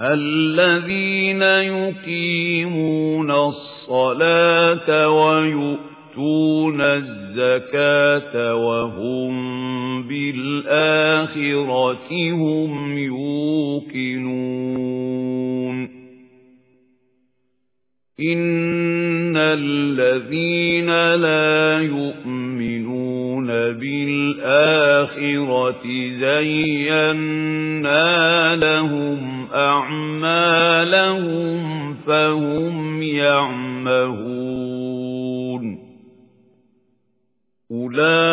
الذين يقيمون الصلاة ويؤتون الزكاة وهم بالآخرة هم يوقنون. إن الذين لا يؤمنون بالآخرة زينا لهم أعمالهم فهم يعمهون أولئك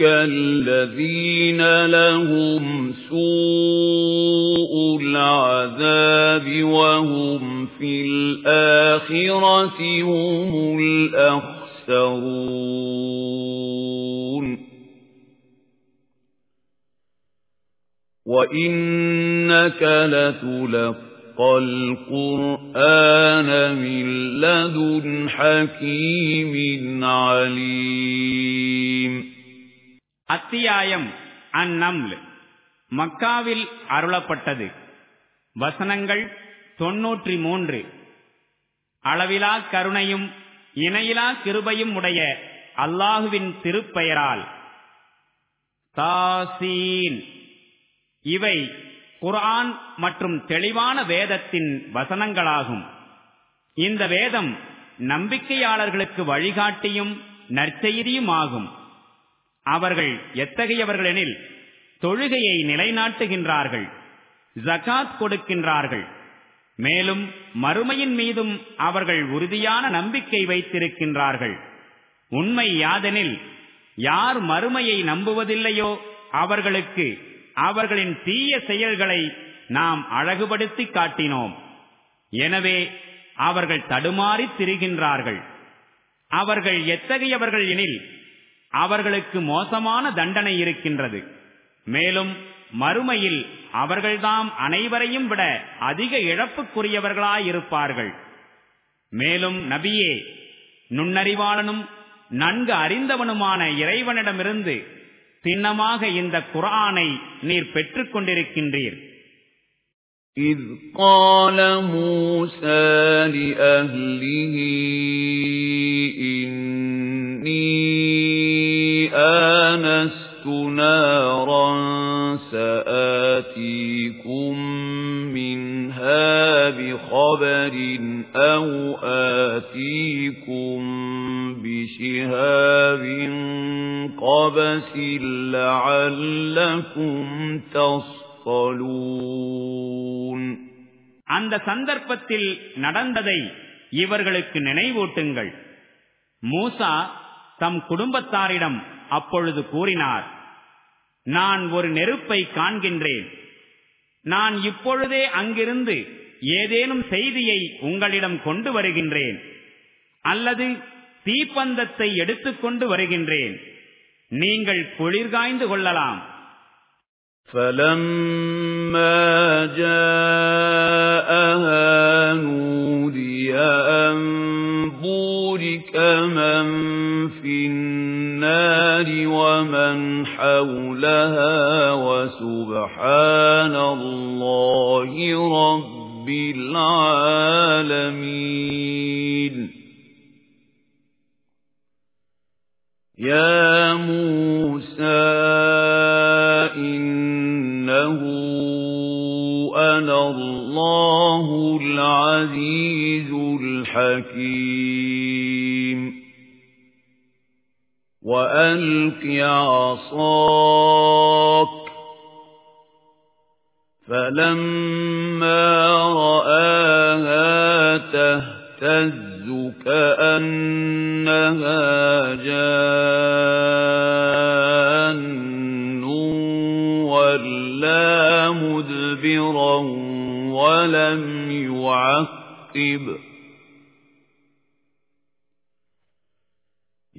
الذين لهم سوء العذاب وهم في الآخرة هم الأخسرون وإنك لتلقى القرآن من لدن حكيم عليم அத்தியாயம் அந்நம்ல் மக்காவில் அருளப்பட்டது வசனங்கள் தொன்னூற்றி மூன்று அளவிலா கருணையும் இணையிலா கிருபையும் உடைய அல்லாஹுவின் திருப்பெயரால். தாசீன். இவை குர்ஆன் மற்றும் தெளிவான வேதத்தின் வசனங்களாகும். இந்த வேதம் நம்பிக்கையாளர்களுக்கு வழிகாட்டியும் நற்செய்தியுமாகும். அவர்கள் எத்தகையவர்களெனில் தொழுகையை நிலைநாட்டுகின்றார்கள் ஜகாத் கொடுக்கின்றார்கள் மேலும் மறுமையின் மீதும் அவர்கள் உறுதியான நம்பிக்கை வைத்திருக்கின்றார்கள். உண்மை யாதெனில் யார் மறுமையை நம்புவதில்லையோ அவர்களுக்கு அவர்களின் தீய செயல்களை நாம் அழகுபடுத்தி காட்டினோம். எனவே அவர்கள் தடுமாறித் திரிகின்றார்கள். அவர்கள் எத்தகையவர்கள் எனில் அவர்களுக்கு மோசமான தண்டனை இருக்கின்றது. மேலும் மறுமையில் அவர்கள்தாம் அனைவரையும் விட அதிக இழப்புக்குரியவர்களாயிருப்பார்கள் மேலும் நபியே நுண்ணறிவாளனும் நன்கு அறிந்தவனுமான இறைவனிடமிருந்து சின்னமாக இந்த குரானை நீர் பெற்றுக் கொண்டிருக்கின்றீர் إذ قال موسى لأهله إني آنست نارا سآتيكم منها بخبر أو آتيكم بشهاب قبس لعلكم تصطلون அந்த சந்தர்ப்பத்தில் நடந்ததை இவர்களுக்கு நினைவூட்டுங்கள் மூசா தம் குடும்பத்தாரிடம் அப்பொழுது கூறினார் நான் ஒரு நெருப்பை காண்கின்றேன் நான் இப்பொழுதே அங்கிருந்து ஏதேனும் செய்தியை உங்களிடம் கொண்டு வருகின்றேன் அல்லது தீப்பந்தத்தை எடுத்துக்கொண்டு வருகின்றேன் நீங்கள் குளிர்காய்ந்து கொள்ளலாம் فَلَمَّا جَاءَهَا نُودِيَ أَن بُورِكَ مَن فِي النَّارِ وَمَنْ حَوْلَهَا وَسُبْحَانَ اللَّهِ رَبِّ الْعَالَمِينَ. يَا مُوسَى إِنَّهُ أَنَا اللَّهُ الْعَزِيزُ الْحَكِيمُ. وَأَلْقِ عَصَاكَ. فَلَمَّا رَآهَا تَهْتَزُّ كَأَنَّهَا جَانٌّ وَلَّى مُدْبِرًا وَلَمْ يُعَقِّبْ.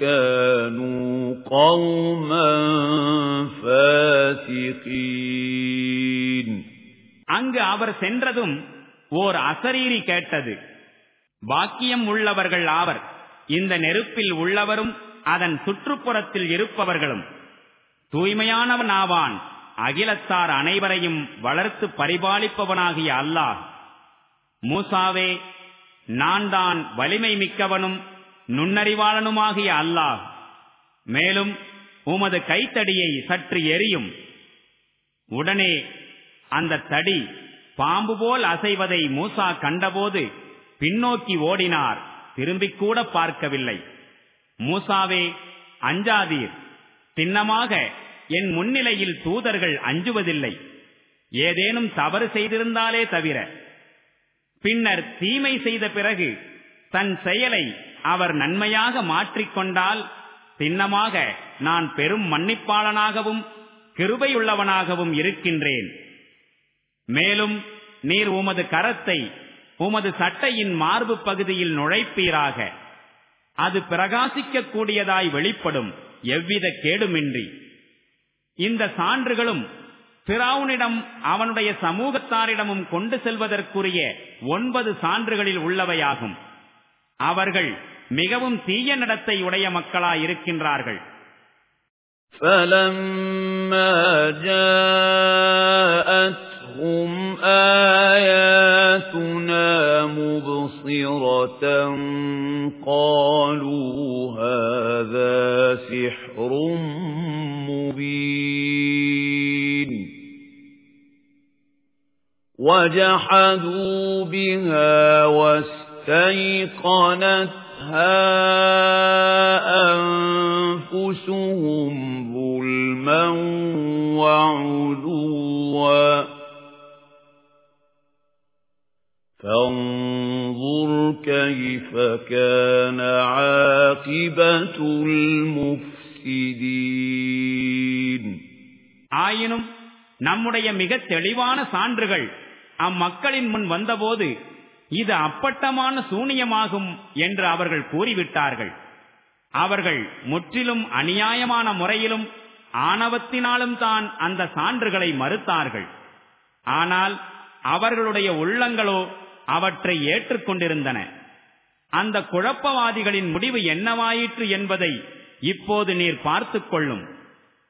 كَانُوا قَوْمًا فَاسِقِينَ அங்கு அவர் சென்றதும் ஓர் அசரீரி கேட்டது பாக்கியம் உள்ளவர்கள் ஆவர் இந்த நெருப்பில் உள்ளவரும் அதன் சுற்றுப்புறத்தில் இருப்பவர்களும் தூய்மையானவன் ஆவான் அகிலத்தார் அனைவரையும் வளர்த்து பரிபாலிப்பவனாகிய அல்லாஹ் மூசாவே நான் தான் வலிமை மிக்கவனும் நுண்ணறிவாளனுமாகிய அல்லாஹ். மேலும் உமது கைத்தடியை சற்று எரியும். உடனே அந்த தடி பாம்பு போல் அசைவதை மூசா கண்டபோது பின்னோக்கி ஓடினார். திரும்பிக் கூட பார்க்கவில்லை. மூசாவே அஞ்சாதீர். சின்னமாக என் முன்னிலையில் தூதர்கள் அஞ்சுவதில்லை. ஏதேனும் தவறு செய்திருந்தாலே தவிர. பின்னர் தீமை செய்த பிறகு தன் செயலை அவர் நன்மையாக மாற்றிக்கொண்டால் சின்னமாக நான் பெரும் மன்னிப்பாளனாகவும் கிருபையுள்ளவனாகவும் இருக்கின்றேன். மேலும் நீர் உமது கரத்தை உமது சட்டையின் மார்பு பகுதியில் நுழைப்பீராக. அது பிரகாசிக்க கூடியதாய் வெளிப்படும் எவ்வித கேடுமின்றி. இந்த சான்றுகளும் பிராவுனிடம் அவனுடைய சமூகத்தாரிடமும் கொண்டு செல்வதற்குரிய ஒன்பது சான்றுகளில் உள்ளவையாகும். அவர்கள் மிகவும் தீய நடத்தை உடைய மக்களாயிருக்கின்றார்கள் فَلَمَّا جَاءَتْهُمْ آيَاتُنَا مُبْصِرَةً قَالُوا هَذَا سِحْرٌ مُبِينٌ وَجَحَدُوا بِهَا وَاسْتَيْقَنَتْهَا أَنفُسُهُمْ ظُلْمًا وَعُلُوًّا فَانظُرْ كَيْفَ كَانَ عَاقِبَةُ الْمُفْسِدِينَ ஆயினும் நம்முடைய மிகத் தெளிவான சான்றுகள் அம்மக்களின் முன் வந்தபோது இது அப்பட்டமான சூனியமாகும் என்று அவர்கள் கூறிவிட்டார்கள். அவர்கள் முற்றிலும் அநியாயமான முறையிலும் ஆணவத்தினாலும் தான் அந்த சான்றுகளை மறுத்தார்கள். ஆனால் அவர்களுடைய உள்ளங்களோ அவற்றை ஏற்றுக்கொண்டிருந்தன. அந்த குழப்பவாதிகளின் முடிவு என்னவாயிற்று என்பதை இப்போது நீர் பார்த்துக் கொள்ளும்.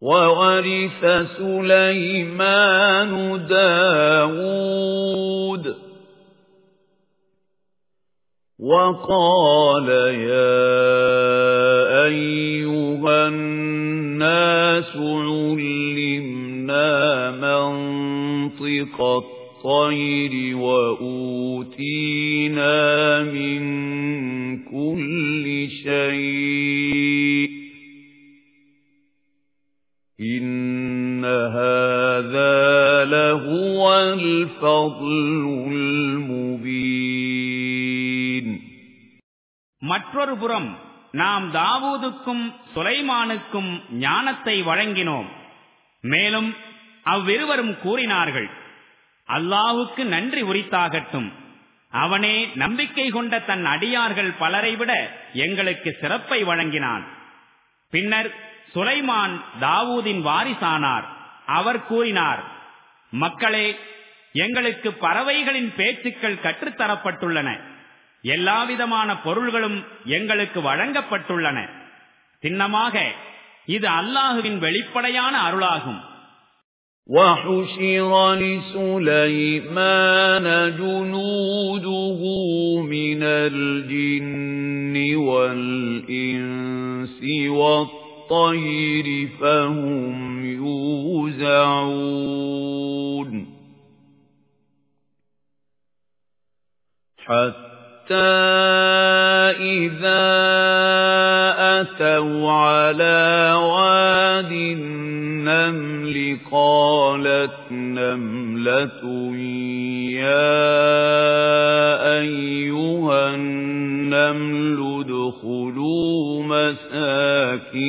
وَوَرِثَ سُلَيْمَانُ دَاوُودَ وَقَالَ يَا أَيُّهَا النَّاسُ عُلِّمْنَا مَنطِقَ الطَّيْرِ وَأُوتِينَا مِن كُلِّ شَيْءٍ. إِنَّ هَذَا هَذَا لَهُوَ الْفَضْلُ الْمُبِينُ மற்றொரு புறம் நாம் தாவூதுக்கும் சுலைமானுக்கும் ஞானத்தை வழங்கினோம் மேலும் அவ்விருவரும் கூறினார்கள் அல்லாஹுக்கு நன்றி உரித்தாகட்டும் அவனே நம்பிக்கை கொண்ட தன் அடியார்கள் பலரை விட எங்களுக்கு சிறப்பை வழங்கினான் பின்னர் சுலைமான் தாவூதின் வாரிசானார் அவர் கூறினார் மக்களே எங்களுக்கு பறவைகளின் பேச்சுக்கள் கற்றுத்தரப்பட்டுள்ளன எல்லாவிதமான பொருள்களும் எங்களுக்கு வழங்கப்பட்டுள்ளன சின்னமாக இது அல்லாஹுவின் வெளிப்படையான அருளாகும் وَحُشِرَ لِسُلَيْمَانَ جُنُودُهُ مِنَ الْجِنِّ وَالْإِنسِ وَالطَّيْرِ فَهُمْ يُوزَعُونَ حَتَّى إِذَا أَتَوْا عَلَى وَادِ النَّمْلِ قَالَتْ نَمْلَةٌ يَا أَيُّهَا النَّمْلُ ادْخُلُوا مَسَاكِنَكُمْ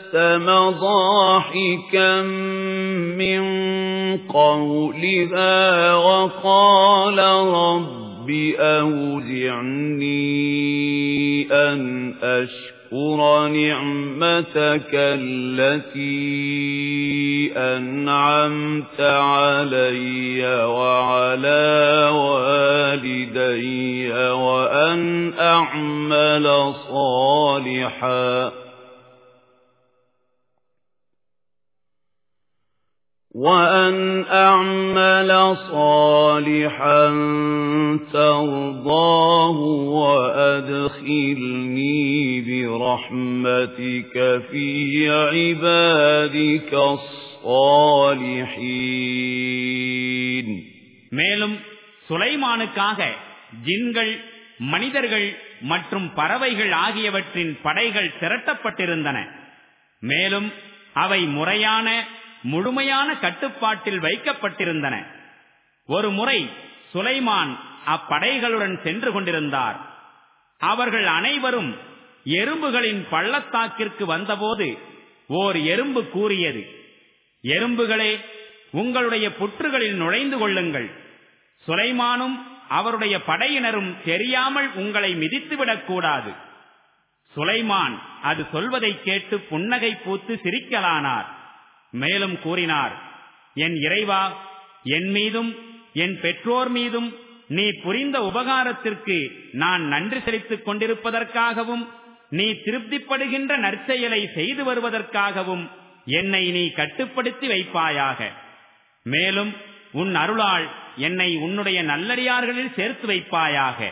تبسم ضاحكا من قولها وقال رب أوزعني أن أشكر نعمتك التي أنعمت علي وعلى والدي وأن أعمل صالحاً وَأَنْ أَعْمَلَ صَالِحًا تَرْضَاهُ وَأَدْخِلْنِي بِرَحْمَتِكَ فِي عِبَادِكَ الصَّالِحِينَ மேலும் சுலைமானுக்காக ஜின்கள் மனிதர்கள் மற்றும் பறவைகள் ஆகியவற்றின் படைகள் திரட்டப்பட்டிருந்தன மேலும் அவை முறையான முழுமையான கட்டுப்பாட்டில் வைக்கப்பட்டிருந்தன. ஒரு முறை சுலைமான் அப்படைகளுடன் சென்று கொண்டிருந்தார். அவர்கள் அனைவரும் எறும்புகளின் பள்ளத்தாக்கிற்கு வந்தபோது ஓர் எறும்பு கூறியது எறும்புகளே உங்களுடைய புற்றுகளில் நுழைந்து கொள்ளுங்கள். சுலைமானும் அவருடைய படையினரும் தெரியாமல் உங்களை மிதித்துவிடக் கூடாது சுலைமான் அது சொல்வதை கேட்டு புன்னகை பூத்து சிரிக்கலானார். மேலும் கூறினார் என் இறைவா என் மீதும் என் பெற்றோர் மீதும் நீ புரிந்த உபகாரத்திற்கு நான் நன்றி செலுத்திக் கொண்டிருப்பதற்காகவும் நீ திருப்திப்படுகின்ற நற்செயலை செய்து வருவதற்காகவும் என்னை நீ கட்டுப்படுத்தி வைப்பாயாக. மேலும் உன் அருளால் என்னை உன்னுடைய நல்லடியார்களில் சேர்த்து வைப்பாயாக.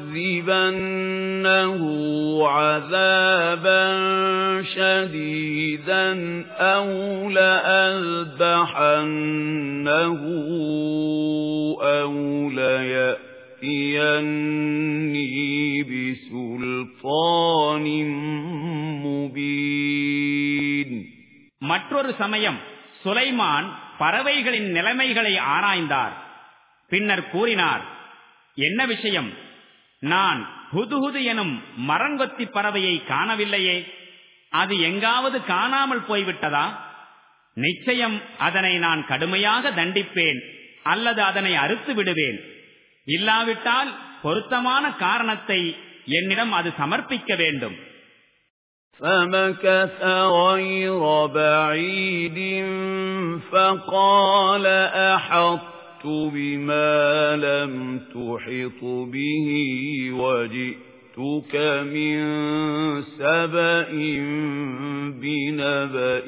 لأعذبنه عذابا شديدا أو لأذبحنه أو ليأتيني بسلطان مبين மற்றொரு சமயம் சுலைமான் பறவைகளின் நிலைமைகளை ஆராய்ந்தார் பின்னர் கூறினார் என்ன விஷயம் நான் ஹுதுஹுது எனும் மரங்கொத்தி பறவையை காணவில்லையே அது எங்காவது காணாமல் போய்விட்டதா நிச்சயம் அதனை நான் கடுமையாக தண்டிப்பேன் அல்லது அதனை அறுத்து விடுவேன் இல்லாவிட்டால் பொருத்தமான காரணத்தை என்னிடம் அது சமர்ப்பிக்க வேண்டும் فمكث غير بعيد فقال أحطت بما لم تحط به وجئتك من سبأ بنبأ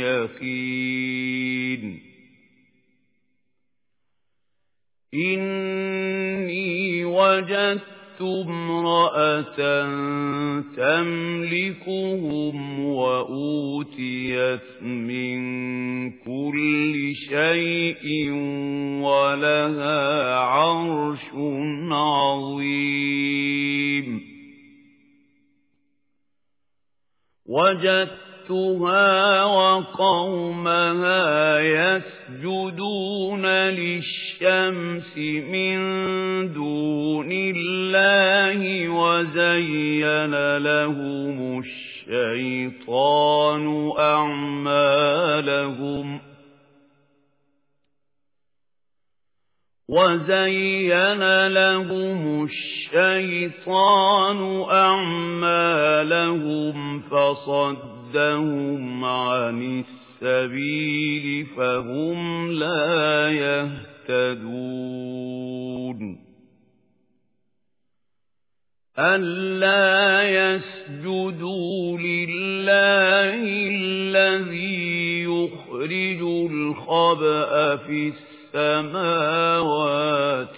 يقين إني وجدت امرأة تملكهم وأوتيت من كل شيء ولها عرش عظيم. وجدت وجدتها وقومها يسجدون للشمس من دون الله وزين لهم الشيطان أعمالهم وزين لهم الشيطان أعمالهم فصد صدهم عن السبيل فهم لا يهتدون ألا يسجدوا لله الذي يخرج الخبأ في السماوات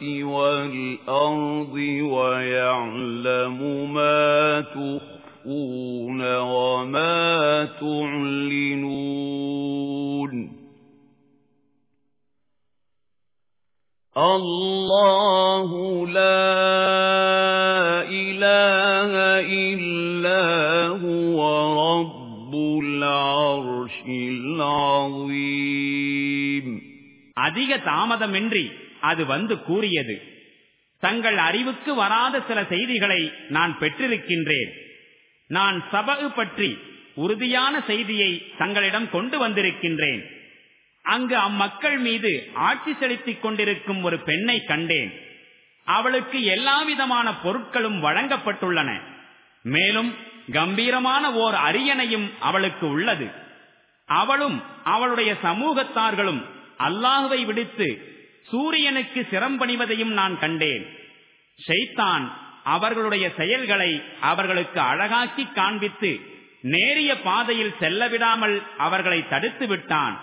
والأرض ويعلم ما تخفى تُخْفُونَ وَمَا تُعْلِنُونَ اللَّهُ لَا إِلَٰهَ إِلَّا هُوَ رَبُّ الْعَرْشِ الْعَظِيمِ அதிக தாமதமின்றி அது வந்து கூறியது தங்கள் அறிவுக்கு வராத சில செய்திகளை நான் பெற்றிருக்கின்றேன் நான் சபகு பற்றி உறுதியான செய்தியை தங்களிடம் கொண்டு வந்திருக்கின்றேன். அங்கு அம்மக்கள் மீது ஆட்சி செலுத்திக் கொண்டிருக்கும் ஒரு பெண்ணை கண்டேன். அவளுக்கு எல்லாவிதமான பொருட்களும் வழங்கப்பட்டுள்ளன. மேலும் கம்பீரமான ஓர் அரியணையும் அவளுக்கு உள்ளது. அவளும் அவளுடைய சமூகத்தார்களும் அல்லாஹுவை விடுத்து சூரியனுக்கு சிரம்பணிவதையும் நான் கண்டேன். ஷைத்தான் அவர்களுடைய செயல்களை அவர்களுக்கு அழகாக்கி காண்பித்து நேரிய பாதையில் செல்லவிடாமல் அவர்களை தடுத்து விட்டான்.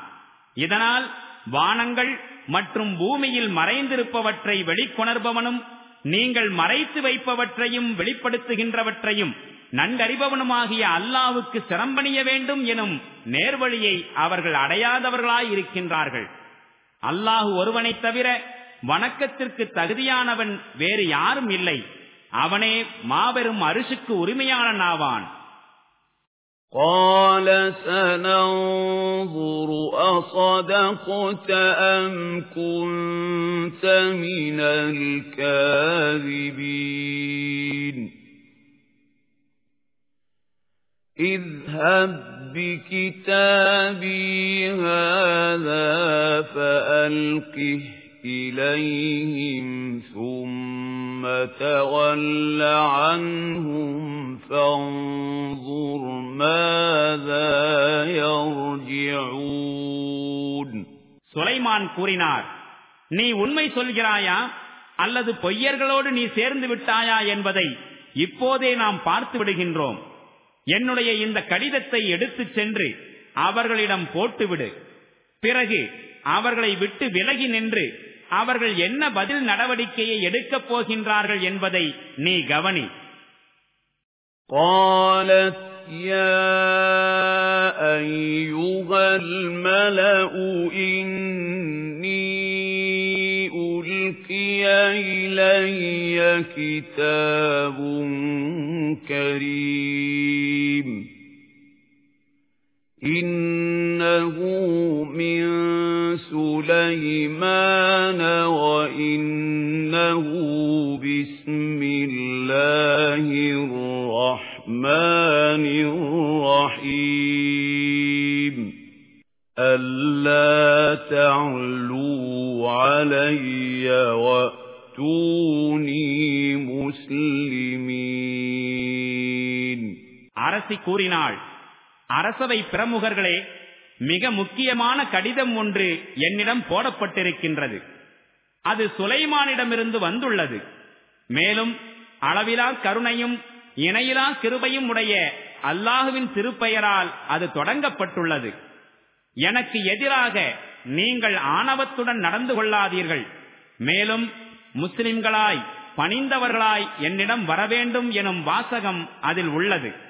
இதனால் வானங்கள் மற்றும் பூமியில் மறைந்திருப்பவற்றை வெளிக்கொணர்பவனும் நீங்கள் மறைத்து வைப்பவற்றையும் வெளிப்படுத்துகின்றவற்றையும் நன்கறிபவனுமாகிய அல்லாவுக்கு சிரம்பணிய வேண்டும் எனும் நேர்வழியை அவர்கள் அடையாதவர்களாயிருக்கின்றார்கள் அல்லாஹு ஒருவனைத் தவிர வணக்கத்திற்கு தகுதியானவன் வேறு யாரும் இல்லை. அவனே மாபெரும் அரிசுக்கு உரிமையாளன் ஆவான் قال سننظر أصدقت أم كنت من الكاذبين اذهب بكتابي هذا فألقه إليهم ثم تول عنهم فانظر ماذا يرجعون சுலைமான் கூறினார் நீ உண்மை சொல்கிறாயா அல்லது பொய்யர்களோடு நீ சேர்ந்து விட்டாயா என்பதை இப்போதே நாம் பார்த்து விடுகின்றோம் என்னுடைய இந்த கடிதத்தை எடுத்துச் சென்று அவர்களிடம் போட்டுவிடு பிறகு அவர்களை விட்டு விலகி நின்று அவர்கள் என்ன பதில் நடவடிக்கையை எடுக்கப் போகின்றார்கள் என்பதை நீ கவனி. قالت يا أيها الملأ إني ألقي إلي كتاب كريم. إنه من سليمان وإنه بسم الله الرحمن الرحيم ألا تعلوا عَلَيَّ وَأْتُونِي مُسْلِمِينَ அரசி கூறினாள் அரசவை பிரமுகர்களே மிக முக்கியமான கடிதம் ஒன்று என்னிடம் போடப்பட்டிருக்கின்றது. அது சுலைமானிடமிருந்து வந்துள்ளது. மேலும் அளவிலா கருணையும் இணையிலா கிருபையும் உடைய அல்லாஹுவின் திருப்பெயரால் அது தொடங்கப்பட்டுள்ளது. எனக்கு எதிராக நீங்கள் ஆணவத்துடன் நடந்து கொள்ளாதீர்கள். மேலும் முஸ்லிம்களாய் பணிந்தவர்களாய் என்னிடம் வரவேண்டும் எனும் வாசகம் அதில் உள்ளது.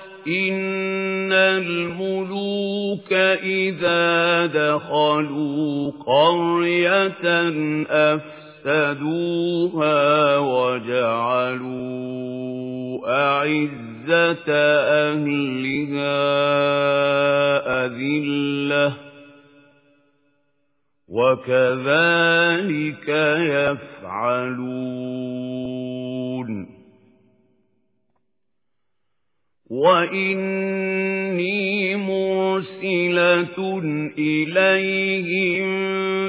إن الملوك إذا دخلوا قرية أفسدوها وجعلوا أعزة أهلها أذلة وكذلك يفعلون وَإِنِّي مُرْسِلَةٌ إِلَيْهِم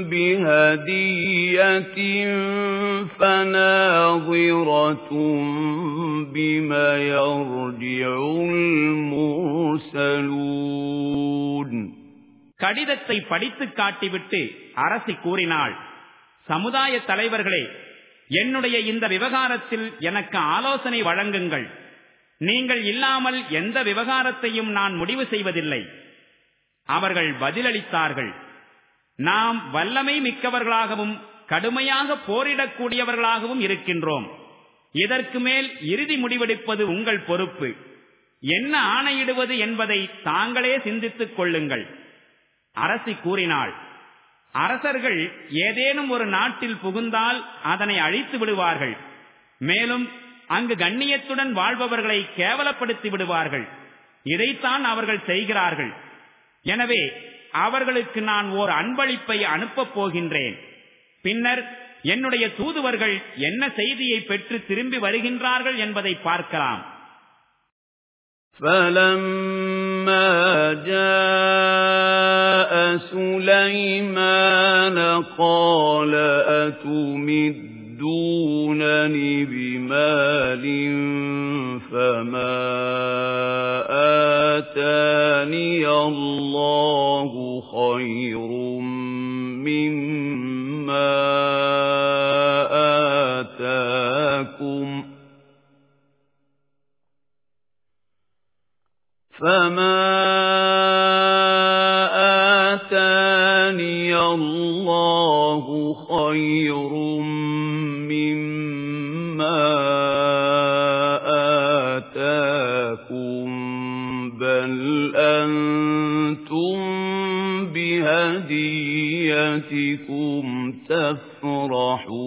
بِهَدِيَّةٍ فَنَاظِرَةٌ بِمَ يَرْجِعُ الْمُرْسَلُونَ கடிதத்தை படித்து காட்டிவிட்டு அரசி கூறினாள் சமுதாய தலைவர்களே என்னுடைய இந்த விவகாரத்தில் எனக்கு ஆலோசனை வழங்குங்கள் நீங்கள் இல்லாமல் எந்த விவகாரத்தையும் நான் முடிவு செய்வதில்லை. அவர்கள் பதிலளித்தார்கள். நாம் வல்லமை மிக்கவர்களாகவும் கடுமையாக போரிடக்கூடியவர்களாகவும் இருக்கின்றோம். இதற்கு மேல் இறுதி முடிவெடுப்பது உங்கள் பொறுப்பு. என்ன ஆணையிடுவது என்பதை தாங்களே சிந்தித்துக் கொள்ளுங்கள். அரசி கூறினாள் அரசர்கள் ஏதேனும் ஒரு நாட்டில் புகுந்தால் அதனை அழித்து விடுவார்கள். மேலும் அங்கு கண்ணியத்துடன் வாழ்பவர்களை கேவலப்படுத்தி விடுவார்கள் இதைத்தான் அவர்கள் செய்கிறார்கள் எனவே அவர்களுக்கு நான் ஓர் அன்பளிப்பை அனுப்பப் போகின்றேன் பின்னர் என்னுடைய தூதுவர்கள் என்ன செய்தியை பெற்று திரும்பி வருகின்றார்கள் என்பதை பார்க்கலாம் فَلَمَّا جَاءَ سُلَيْمَانَ قَالَ أَتُمِدُّ يَمُدُّونَنِ بِمَالٍ فَمَا آتَانِيَ اللَّهُ خَيْرٌ مِّمَّا آتَاكُمْ فَمَا آتَانِيَ اللَّهُ خَيْرٌ بهديتكم تفرحون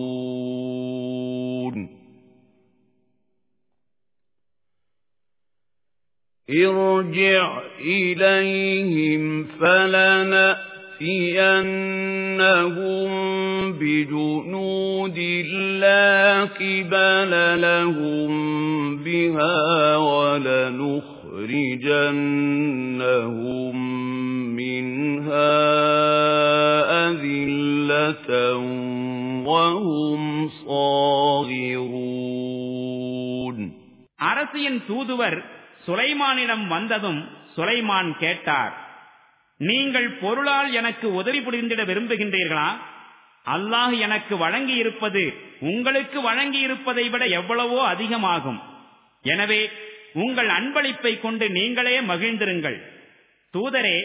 ارجع إليهم فلنأتينهم بجنود لا قبل لهم بها ولنخرجنهم منها وهم صاغرون அரசியின் தூதுவர் சுலைமானிடம் வந்ததும் சுலைமான் கேட்டார் நீங்கள் பொருளால் எனக்கு உதவி புரிந்திட விரும்புகின்றீர்களா அல்லாஹ் எனக்கு வழங்கி இருப்பது உங்களுக்கு வழங்கியிருப்பதை விட எவ்வளவோ அதிகமாகும் எனவே உங்கள் அன்பளிப்பை கொண்டு நீங்களே மகிழ்ந்திருங்கள் தூதரே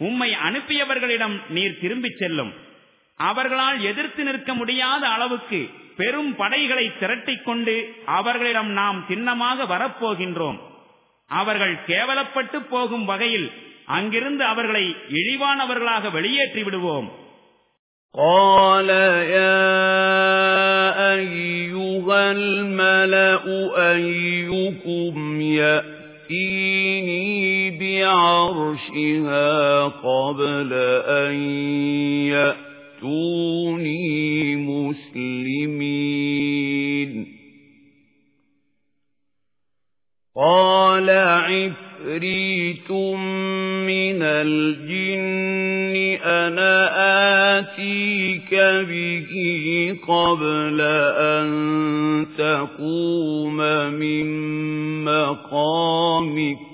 உம்மை அனுப்பியவர்களிடம் நீர் திரும்பிச் செல்லும் அவர்களால் எதிர்த்து நிற்க முடியாத அளவுக்கு பெரும் படைகளை திரட்டிக் கொண்டு அவர்களிடம் நாம் சின்னமாக வரப்போகின்றோம். அவர்கள் கேவலப்பட்டு போகும் வகையில் அங்கிருந்து அவர்களை இழிவானவர்களாக வெளியேற்றி விடுவோம். قال يا أيها الملأ أيكم يأتوني مسلمين. قال عفريت من الجن أنا آتيك به قبل أن تقوم من مقامك.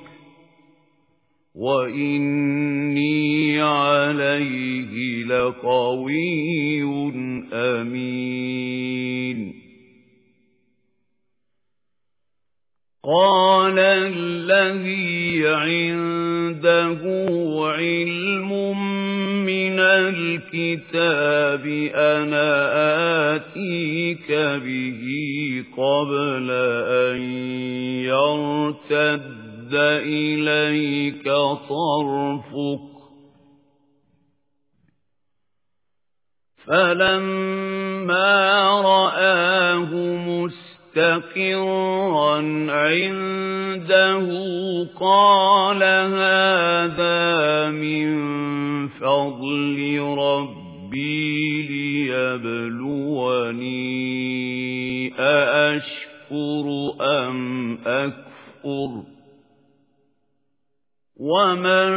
وإني عليه لقوي أمين قال الذي عنده علم من الكتاب أنا آتيك به قبل أن يرتد إليك طرفك. فلما رآه مستقرا عنده قال هذا من فضل ربي ليبلوني أأشكر أم أكفر؟ ومن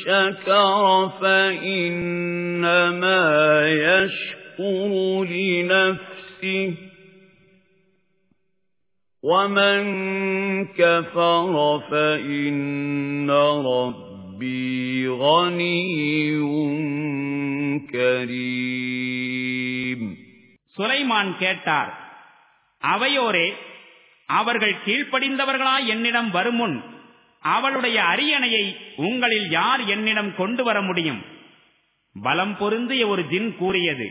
شكر فإنما يشكر لنفسه ومن كفر فإن ربي غني كريم சுலைமான் கேட்டார் அவையோரே அவர்கள் கீழ்ப்படிந்தவர்களா என்னிடம் வருமுன் அவளுடைய அரியணையை உங்களில் யார் என்னிடம் கொண்டு வர முடியும்? பலம் பொருந்திய ஒரு ஜின் கூறியது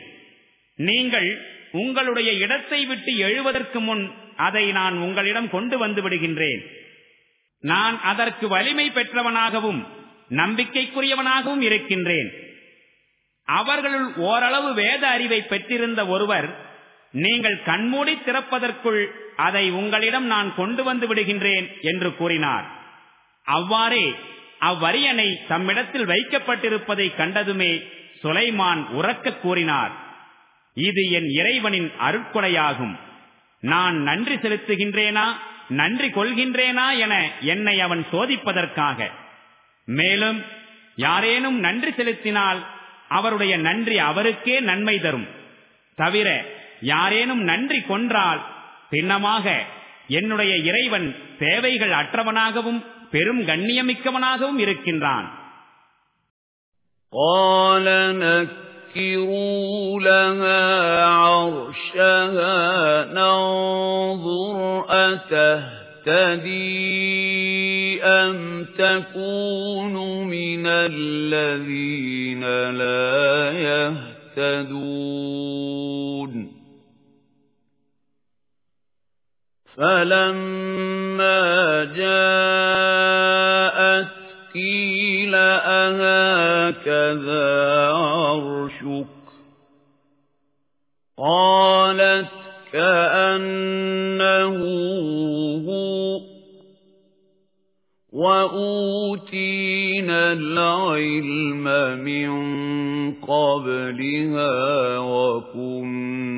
நீங்கள் உங்களுடைய இடத்தை விட்டு எழுவதற்கு முன் அதை நான் உங்களிடம் கொண்டு வந்து விடுகின்றேன். நான் அதற்கு வலிமை பெற்றவனாகவும் நம்பிக்கைக்குரியவனாகவும் இருக்கின்றேன். அவர்களுள் ஓரளவு வேத அறிவை பெற்றிருந்த ஒருவர் நீங்கள் கண்மூடி திறப்பதற்குள் அதை உங்களிடம் நான் கொண்டு வந்து விடுகின்றேன் என்று கூறினார். அவ்வாறே அவ்வரியணை தம்மிடத்தில் வைக்கப்பட்டிருப்பதை கண்டதுமே சுலைமான் உறக்க கூறினார் இது என் இறைவனின் அருட்கொடையாகும். நான் நன்றி செலுத்துகின்றேனா நன்றி கொள்கின்றேனா என என்னை அவன் சோதிப்பதற்காக. மேலும் யாரேனும் நன்றி செலுத்தினால் அவருடைய நன்றி அவருக்கே நன்மை தரும். தவிர யாரேனும் நன்றி கொன்றால் பின்னமாக என்னுடைய இறைவன் தேவைகள் அற்றவனாகவும் பெரும் கண்ணியமிக்கவனாகவும் இருக்கின்றான் فَذَكِّرُوا لَهَا عَرْشَهَا نَنظُرْ أَتَهْتَدِي أَمْ تَكُونُ مِنَ الَّذِينَ لَا يَهْتَدُونَ فَلَمَّا جَاءَتْ قِيلَ أَهَكَذَا عَرْشُكَ قَالَتْ كَأَنَّهُ هُوَ وَأُوتِينَا الْعِلْمَ مِنْ قَبْلِهَا وَكُنَّا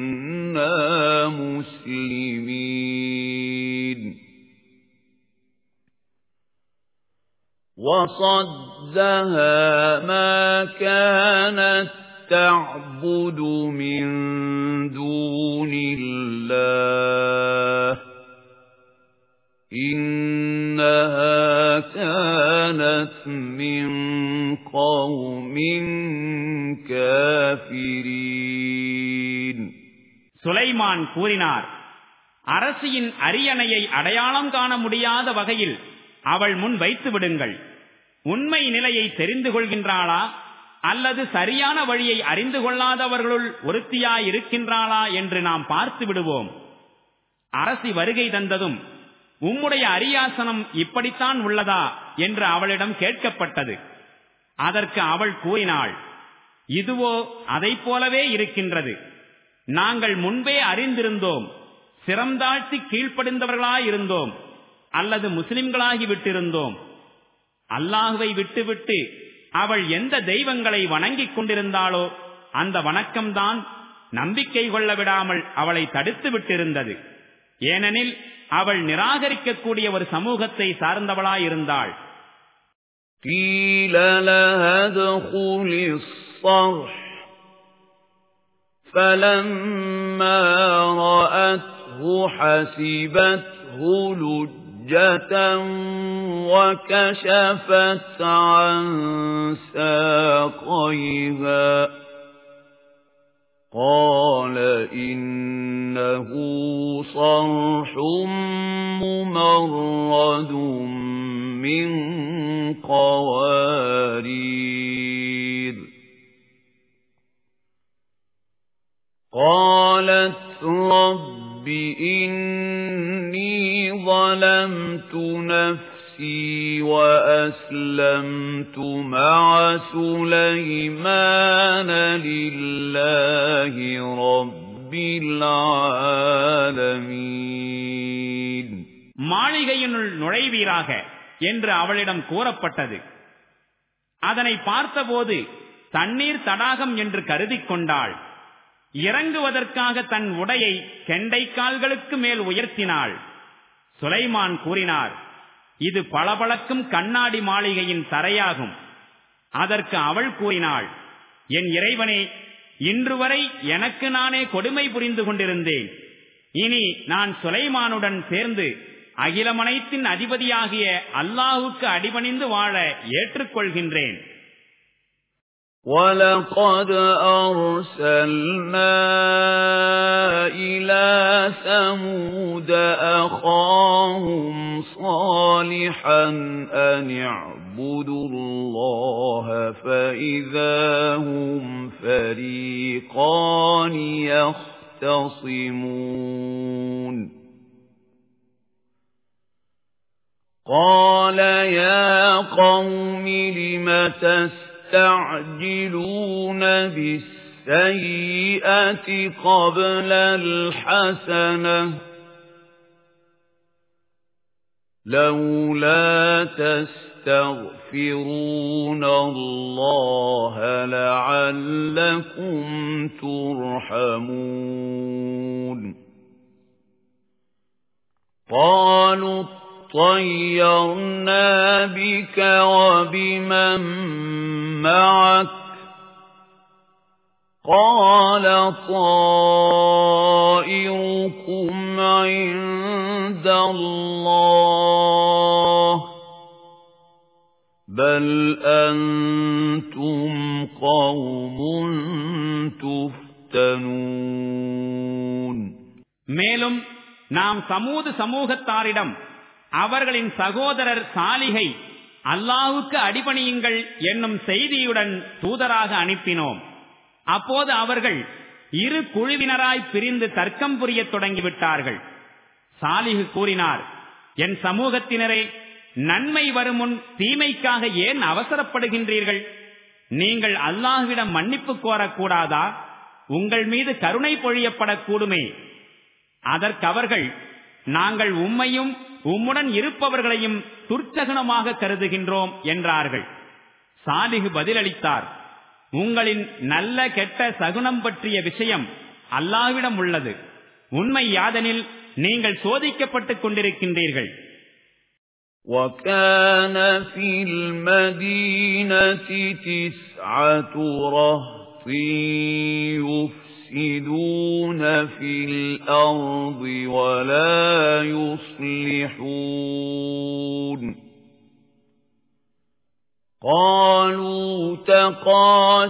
مُسْلِمِينَ وَصَدَّهَا مَا كَانَتْ تَعْبُدُ مِن دُونِ اللَّهِ إِنَّهَا كَانَتْ مِن قَوْمٍ كَافِرِينَ சுலைமான் கூறினார் அரசியின் அரியணையை அடையாளம் காண முடியாத வகையில் அவள் முன் வைத்து விடுங்கள் உண்மை நிலையை தெரிந்து கொள்கின்றாளா அல்லது சரியான வழியை அறிந்து கொள்ளாதவர்களுள் ஒருத்தியாய் இருக்கின்றாளா என்று நாம் பார்த்து விடுவோம் அரசி வருகை தந்ததும் உம்முடைய அரியாசனம் இப்படித்தான் உள்ளதா என்று அவளிடம் கேட்கப்பட்டது. அதற்கு அவள் கூறினாள் இதுவோ அதை போலவே இருக்கின்றது. நாங்கள் முன்பே அறிந்திருந்தோம் சிறந்தாழ்த்தி கீழ்ப்படிந்தவர்களாயிருந்தோம் அல்லது முஸ்லிம்களாகி விட்டிருந்தோம் அல்லாஹுவை விட்டுவிட்டு அவள் எந்த தெய்வங்களை வணங்கிக் கொண்டிருந்தாளோ அந்த வணக்கம்தான் நம்பிக்கை கொள்ள விடாமல் அவளை தடுத்து விட்டிருந்தது. ஏனெனில் அவள் நிராகரிக்கக்கூடிய ஒரு சமூகத்தை சார்ந்தவளாயிருந்தாள் فَلَمَّا رَأَتْهُ حَسِبَتْهُ لُجَّةً وَكَشَفَتْ عَن سَاقَيْهَا قَالَ إِنَّهُ صَرْحٌ مُمَرَّدٌ مِنْ قَوَارِيرَ. قَالَتْ رَبِّ إِنِّي ظَلَمْتُ نَفْسِي وَأَسْلَمْتُ مَعَ سُلَيْمَانَ لِلَّهِ رَبِّ الْعَالَمِينَ மாளிகையினுள் நுழைவீராக என்று அவளிடம் கூறப்பட்டது அதனை பார்த்தபோது தண்ணீர் தடாகம் என்று கருதி கொண்டாள் இறங்குவதற்காக தன் உடையை கெண்டை கால்களுக்கு மேல் உயர்த்தினாள் சுலைமான் கூறினார் இது பளபளக்கும் கண்ணாடி மாளிகையின் தரையாகும். அதற்கு அவள் கூறினாள் என் இறைவனே இன்று வரை எனக்கு நானே கொடுமை புரிந்து கொண்டிருந்தேன். இனி நான் சுலைமானுடன் சேர்ந்து அகிலமனைத்தின் அதிபதியாகிய அல்லாஹுக்கு அடிபணிந்து வாழ ஏற்றுக்கொள்கின்றேன். وَلَقَدْ أَرْسَلْنَا إِلَى ثَمُودَ أَخَاهُمْ صَالِحًا أَنِ اعْبُدُوا اللَّهَ فَإِذَا هُمْ فَرِيقَانِ يَخْتَصِمُونَ قَالَ يَا قَوْمِ لِمَ تَسْتَكْبِرُونَ يستعجلون بالسيئة قبل الحسنة لولا تستغفرون الله لعلكم ترحمون قالوا طَيَّرْنَا بِكَ وَبِمَن مَّعَكَ قَالَ طَائِرُكُمْ عِندَ اللَّهِ بَلْ أَنتُمْ قَوْمٌ تُفْتَنُونَ மேலும் நாம் சமூது சமூகத்தாரிடம் அவர்களின் சகோதரர் சாலிகை அல்லாவுக்கு அடிபணியுங்கள் என்னும் செய்தியுடன் தூதராக அனுப்பினோம். அப்போது அவர்கள் இரு குழுவினராய் பிரிந்து தர்க்கம் புரிய தொடங்கிவிட்டார்கள். சாலிகு கூறினார் என் சமூகத்தினரே நன்மை வரும் முன் தீமைக்காக ஏன் அவசரப்படுகின்றீர்கள்? நீங்கள் அல்லாஹுவிடம் மன்னிப்பு கோரக்கூடாதா? உங்கள் மீது கருணை பொழியப்படக்கூடுமே. அதற்கவர்கள் நாங்கள் உம்மையும் உம்முடன் இருப்பவர்களையும் துர்ச்சகனமாக கருதுகின்றோம் என்றார்கள் சாலிகு பதிலளித்தார் உங்களின் நல்ல கெட்ட சகுனம் பற்றிய விஷயம் அல்லாவிடம் உள்ளது உண்மை யாதனில் நீங்கள் சோதிக்கப்பட்டுக் கொண்டிருக்கின்றீர்கள் وَكَانَ فِي الْمَدِينَةِ تِسْعَةُ رَهْطٍ يُفْسِدُونَ فِي الْأَرْضِ وَلَا يُصْلِحُونَ. قَالُوا تَقَاسَمُوا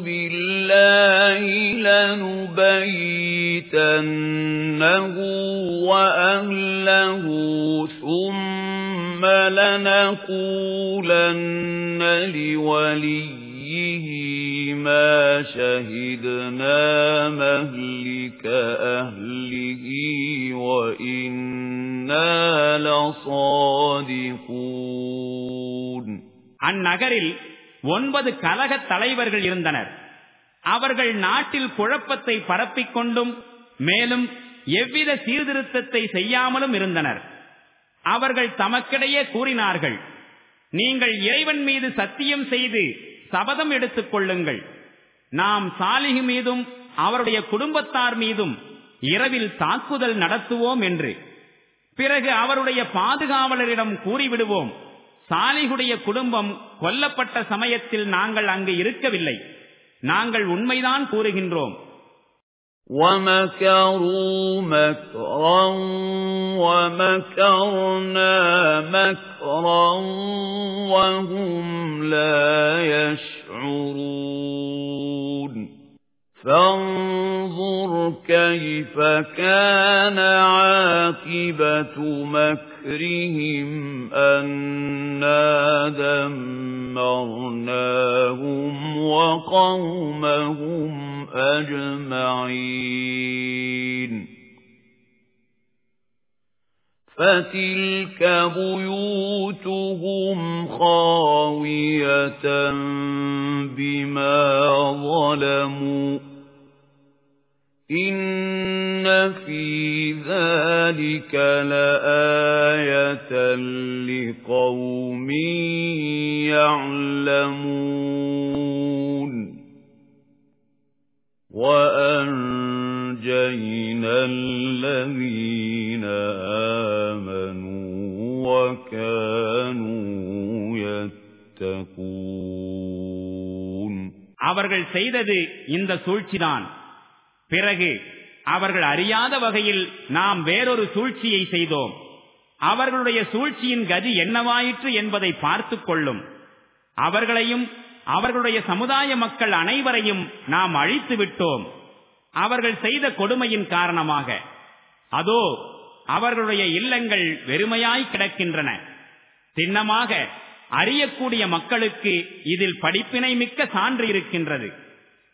بِاللَّهِ لنبيتنه وأهله ثم لنقولن لوليه. ما شهدنا مهلك أهله وإنا لصادقون அந்நகரில் ஒன்பது கலகத் தலைவர்கள் இருந்தனர் அவர்கள் நாட்டில் குழப்பத்தை பரப்பிக் கொண்டும் மேலும் எவ்வித சீர்திருத்தத்தை செய்யாமலும் இருந்தனர் அவர்கள் தமக்கிடையே கூறினார்கள் நீங்கள் இறைவன் மீது சத்தியம் செய்து சபதம் எடுத்துக் கொள்ளுங்கள். நாம் சாலிகு மீதும் அவருடைய குடும்பத்தார் மீதும் இரவில் தாக்குதல் நடத்துவோம் என்று. பிறகு அவருடைய பாதுகாவலரிடம் கூறிவிடுவோம் சாலிகுடைய குடும்பம் கொல்லப்பட்ட சமயத்தில் நாங்கள் அங்கு இருக்கவில்லை. நாங்கள் உண்மைதான் கூறுகின்றோம். وَمَكَرُوا مَكْرًا وَمَكَرْنَا مَكْرًا وَهُمْ لَا يَشْعُرُونَ فَانظُرْ كَيْفَ كَانَ عَاقِبَةُ مَكْرِهِمْ أَنَّا دَمَّرْنَاهُمْ وَقَوْمَهُمْ أَجْمَعِينَ فَتِلْكَ بُيُوتُهُمْ خَاوِيَةً بِمَا ظَلَمُوا. إِنَّ فِي ذَلِكَ لَآيَةً لِقَوْمٍ يَعْلَمُونَ. وَأَنجَيْنَا الَّذِينَ آمَنُوا وَكَانُوا يَتَّقُونَ அவர்கள் செய்தது இந்த சூழ்ச்சிதான் பிறகு அவர்கள் அறியாத வகையில் நாம் வேறொரு சூழ்ச்சியை செய்தோம் அவர்களுடைய சூழ்ச்சியின் கதி என்னவாயிற்று என்பதை பார்த்துக் கொள்ளும் அவர்களையும் அவர்களுடைய சமுதாய மக்கள் அனைவரையும் நாம் அழித்து விட்டோம். அவர்கள் செய்த கொடுமையின் காரணமாக. அதோ அவர்களுடைய இல்லங்கள் வெறுமையாய் கிடக்கின்றன. சின்னமாக அறியக்கூடிய மக்களுக்கு இதில் படிப்பினை மிக்க சான்று இருக்கின்றது.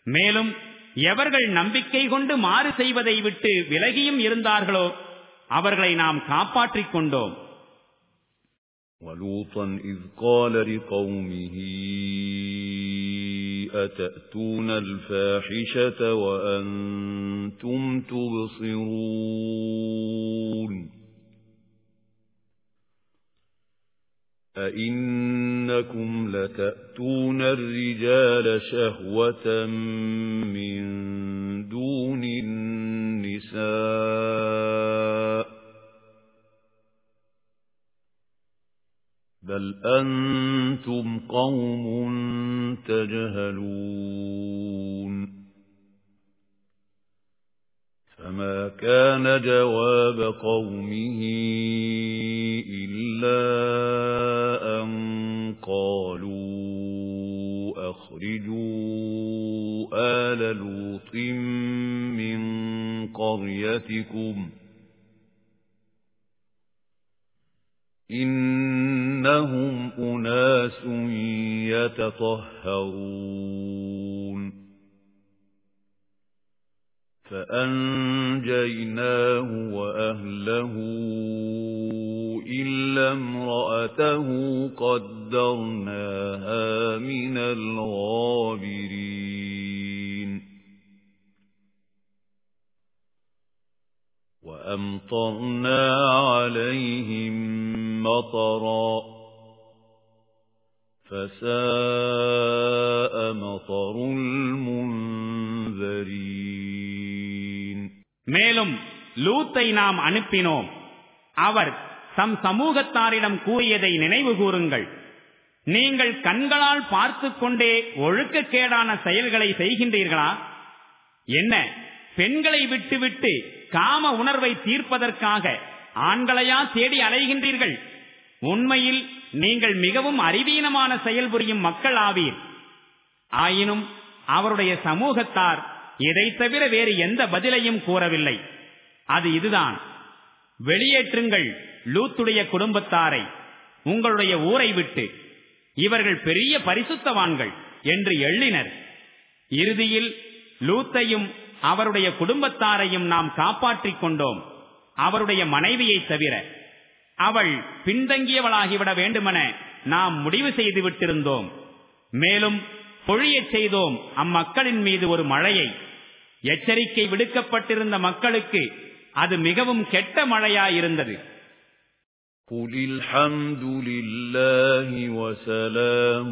மேலும் எவர்கள் நம்பிக்கை கொண்டு மாறு செய்வதை விட்டு விலகியும் இருந்தார்களோ அவர்களை நாம் காப்பாற்றிக் கொண்டோம். وَلُوطًا إِذْ قَالَ لِقَوْمِهِ أَتَأْتُونَ الْفَاحِشَةَ وَأَنْتُمْ تُبْصِرُونَ؟ أَإِنَّكُمْ لَتَأْتُونَ الرِّجَالَ شَهْوَةً مِّن دُونِ النِّسَاءِ؟ بَلْ أَنْتُمْ قَوْمٌ تَجْهَلُونَ فما كان جواب قومه إلا أن قالوا أخرجوا آل لوط من قريتكم إنهم أناس يتطهرون فأنجيناه وأهله إلا امرأته قدرناها من الغابرين وأمطرنا عليهم مطرا فساء مطر المنذرين மேலும் லூத்தை நாம் அனுப்பினோம் அவர் தம் சமூகத்தாரிடம் கூறியதை நினைவு கூறுங்கள் நீங்கள் கண்களால் பார்த்து கொண்டே ஒழுக்கக்கேடான செயல்களை செய்கின்றீர்களா என்ன பெண்களை விட்டுவிட்டு காம உணர்வை தீர்ப்பதற்காக ஆண்களையா தேடி அலைகின்றீர்கள் உண்மையில் நீங்கள் மிகவும் அறிவீனமான செயல் புரியும் மக்கள் ஆவீர். ஆயினும் அவருடைய சமூகத்தார் இதை தவிர வேறு எந்த பதிலையும் கூறவில்லை. அது இதுதான். வெளியேற்றுங்கள் லூத்துடைய குடும்பத்தாரை. உங்களுடைய ஊரை விட்டு. இவர்கள் பெரிய பரிசுத்தவான்கள் என்று எள்ளினர் இறுதியில் லூத்தையும் அவருடைய குடும்பத்தாரையும் நாம் காப்பாற்றிக் கொண்டோம். அவருடைய மனைவியை தவிர அவள் பின்தங்கியவளாகிவிட வேண்டுமென நாம் முடிவு செய்து விட்டிருந்தோம் மேலும் பொழியச் செய்தோம் அம்மக்களின் மீது ஒரு மழையை எச்சரிக்கை விடுக்கப்பட்டிருந்த மக்களுக்கு அது மிகவும் கெட்ட மழையாயிருந்தது قُلِ الْحَمْدُ لِلَّهِ وَسَلَامٌ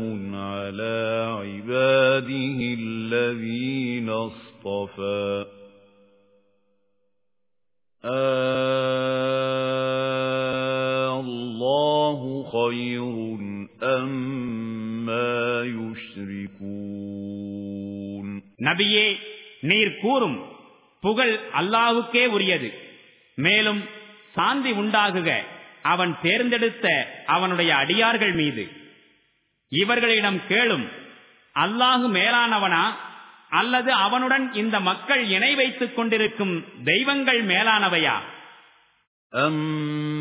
عَلَى عِبَادِهِ الَّذِينَ اصْطَفَى اللَّهُ خَيْرٌ أَمَّا يُشْرِكُونَ நபியே நீர் கூறும் புகழ் அல்லாஹ்வுக்கே உரியது மேலும் சாந்தி உண்டாகுக அவன் தேர்ந்தெடுத்த அவனுடைய அடியார்கள் மீது இவர்களிடம் கேளும் அல்லாஹு மேலானவனா அல்லது அவனுடன் இந்த மக்கள் இணை வைத்துக் கொண்டிருக்கும் தெய்வங்கள் மேலானவையா أَمَّنْ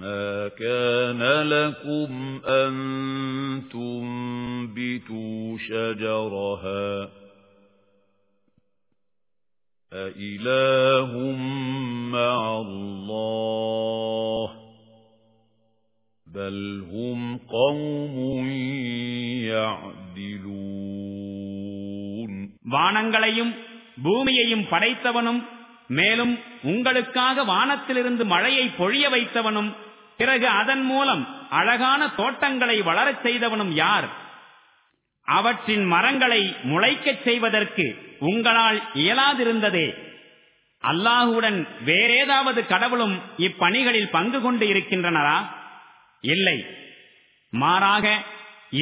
مَا كَانَ لَكُمْ أَن تُنبِتُوا شَجَرَهَا أَإِلَٰهٌ مَّعَ اللَّهِ بَلْ هُمْ قَوْمٌ يَعْدِلُونَ வானங்களையும் பூமியையும் படைத்தவனும் மேலும் உங்களுக்காக வானத்திலிருந்து மழையை பொழிய வைத்தவனும் பிறகு அதன் மூலம் அழகான தோட்டங்களை வளரச் செய்தவனும் யார் அவற்றின் மரங்களை முளைக்கச் செய்வதற்கு உங்களால் இயலாதிருந்ததே அல்லாஹுடன் வேறேதாவது கடவுளும் இப்பணிகளில் பங்கு கொண்டு இருக்கின்றனரா இல்லை மாறாக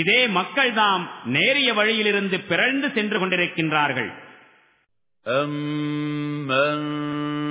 இதே மக்கள்தாம் நேரிய வழியிலிருந்து பிறழ்ந்து சென்று கொண்டிருக்கின்றார்கள் أَمَّن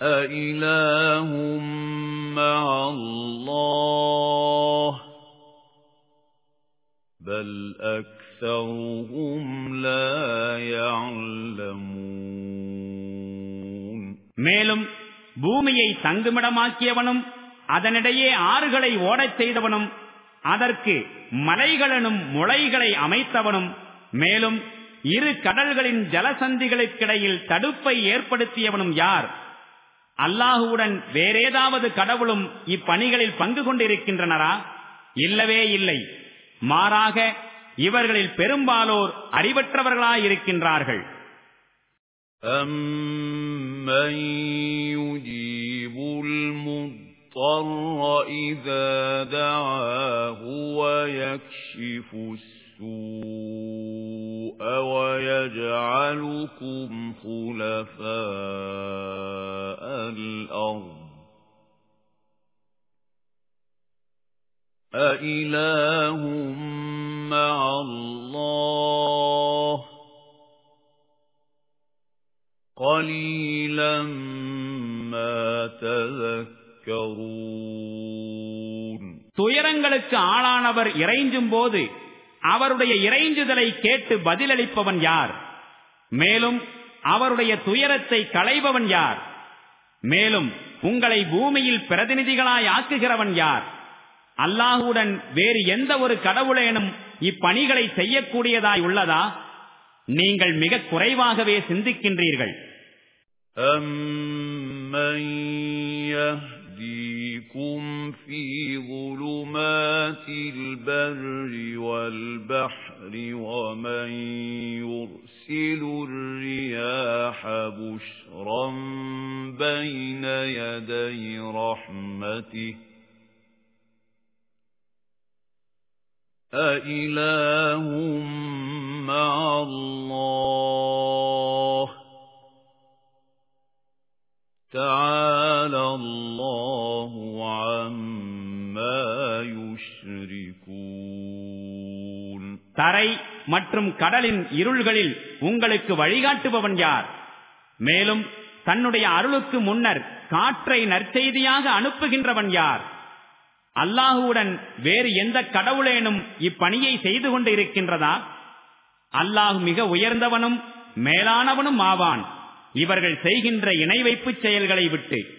أَإِلَٰهٌ مَّعَ اللَّهِ بَلْ أَكْثَرُهُمْ لَا يَعْلَمُونَ மேலும் பூமியை தங்குமிடமாக்கியவனும் அதனிடையே ஆறுகளை ஓடச் செய்தவனும் அதற்கு மலைகளெனும் முளைகளை அமைத்தவனும் மேலும் இரு கடல்களின் ஜலசந்திகளுக்கிடையில் தடுப்பை ஏற்படுத்தியவனும் யார் அல்லாஹுவுடன் வேறேதாவது கடவுளும் இப்பணிகளில் பங்கு கொண்டிருக்கின்றனரா இல்லவே இல்லை மாறாக இவர்களில் பெரும்பாலோர் அறிவற்றவர்களாயிருக்கின்றார்கள் أَمَّن يُجِيبُ الْمُضْطَرَّ إِذَا دَعَاهُ وَيَكْشِفُ السُّوءَ وَيَجْعَلُكُمْ خُلَفَاءَ الْأَرْضِ أَإِلَٰهٌ مَّعَ اللَّهِ قَلِيلًا مَا تَذَكَّرُونَ துயரங்களுக்கு ஆளானவர் இறைஞ்சும் போது அவருடைய இறைஞ்சுதலை கேட்டு பதிலளிப்பவன் யார் மேலும் அவருடைய துயரத்தை களைபவன் யார் மேலும் உங்களை பூமியில் பிரதிநிதிகளாய் ஆக்குகிறவன் யார் அல்லாஹுடன் வேறு எந்த ஒரு கடவுளேனும் இப்பணிகளை செய்யக்கூடியதாய் உள்ளதா நீங்கள் மிக குறைவாகவே சிந்திக்கின்றீர்கள் أَمَّن يَهْدِي يهديكم في ظلمات البر والبحر ومن يرسل الرياح بشرا بين يدي رحمته أإله مع الله تعالى الله தரை மற்றும் கடலின் இருள்களில் உங்களுக்கு வழிகாட்டுபவன் யார்? மேலும் தன்னுடைய அருளுக்கு முன்னர் காற்றை நற்செய்தியாக அனுப்புகின்றவன் யார்? அல்லாஹுவுடன் வேறு எந்த கடவுளேனும் இப்பணியை செய்து கொண்டு இருக்கின்றதா அல்லாஹு மிக உயர்ந்தவனும் மேலானவனும் ஆவான். இவர்கள் செய்கின்ற இணை வைப்பு செயல்களை விட்டு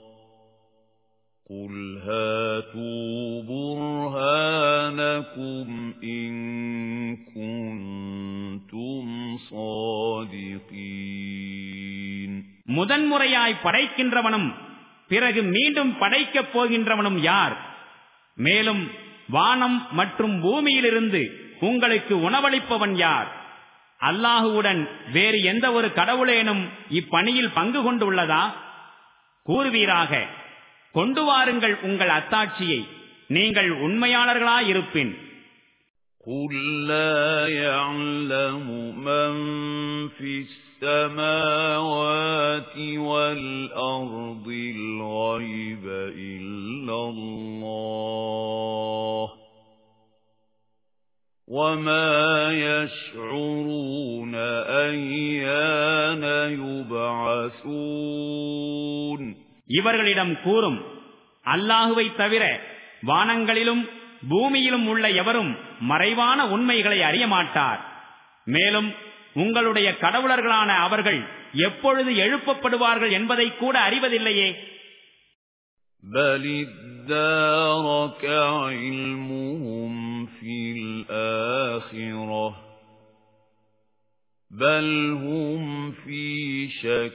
قُلْ هَاتُوا بُرْهَانَكُمْ إِن كُنتُمْ صَادِقِينَ முதன்முறையாய் படைக்கின்றவனும் பிறகு மீண்டும் படைக்கப் போகின்றவனும் யார் மேலும் வானம் மற்றும் பூமியிலிருந்து உங்களுக்கு உணவளிப்பவன் யார் அல்லாஹுவுடன் வேறு எந்த ஒரு கடவுளேனும் இப்பணியில் பங்கு கொண்டுள்ளதா கூறுவீராக கொண்டு வாருங்கள் உங்கள் அத்தாட்சியை நீங்கள் உண்மையாளர்களாயிருப்பின் قُل لَّا يَعْلَمُ مَن فِي السَّمَاوَاتِ وَالْأَرْضِ الْغَيْبَ إِلَّا اللَّهُ وَمَا يَشْعُرُونَ أَيَّانَ يُبْعَثُونَ இவர்களிடம் கூறும் அல்லாஹுவை தவிர வானங்களிலும் பூமியிலும் உள்ள எவரும் மறைவான உண்மைகளை அறிய மாட்டார் மேலும் உங்களுடைய கடவுளர்களான அவர்கள் எப்பொழுது எழுப்பப்படுவார்கள் என்பதை கூட அறிவதில்லையே بل ادارك علمهم في الآخرة بل هم في شك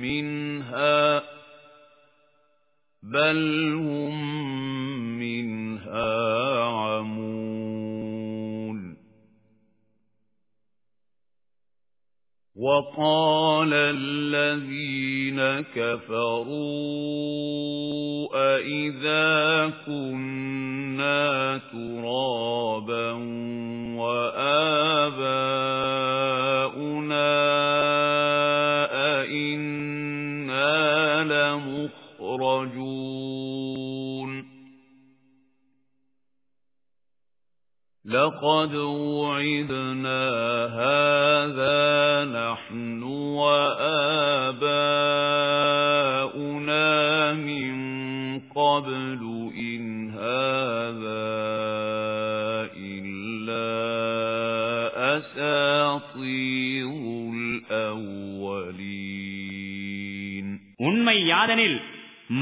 منها بل هم منها عمون وقال الذين كفروا أئذا كنا ترابا وآباؤنا أئنا لمخرجون لقد وعدنا هذا نحن وآباؤنا من قبل إن هذا إلا أساطير உண்மை யாதெனில்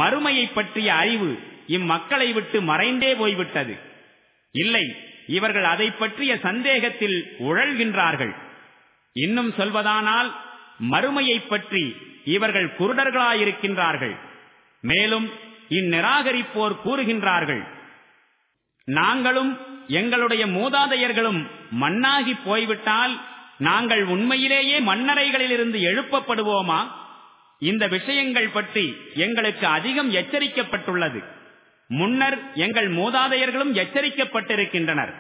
மறுமையை பற்றிய அறிவு இம்மக்களை விட்டு மறைந்தே போய்விட்டது. இல்லை இவர்கள் அதை பற்றிய சந்தேகத்தில் உழல்கின்றார்கள். இன்னும் சொல்வதானால் மறுமையை பற்றி இவர்கள் குருடர்களாயிருக்கின்றார்கள். மேலும் இந்நிராகரிப்போர் கூறுகின்றார்கள். நாங்களும் எங்களுடைய மூதாதையர்களும் மண்ணாகி போய்விட்டால் நாங்கள் உண்மையிலேயே மண்ணறைகளிலிருந்து எழுப்பப்படுவோமா? இந்த விஷயங்கள் பற்றி எங்களுக்கு அதிகம் எச்சரிக்கப்பட்டுள்ளது முன்னர் எங்கள் மூதாதையர்களும் எச்சரிக்கப்பட்டிருக்கின்றனர்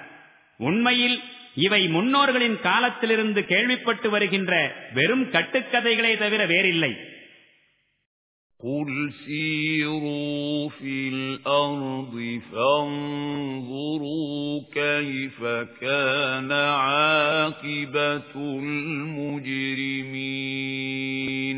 உண்மையில் இவை முன்னோர்களின் காலத்திலிருந்து கேள்விப்பட்டு வருகின்ற வெறும் கட்டுக்கதைகளே தவிர வேறில்லை قُلْ سِيرُوا فِي الْأَرْضِ فَانظُرُوا كَيْفَ كَانَ عَاقِبَةُ الْمُجْرِمِينَ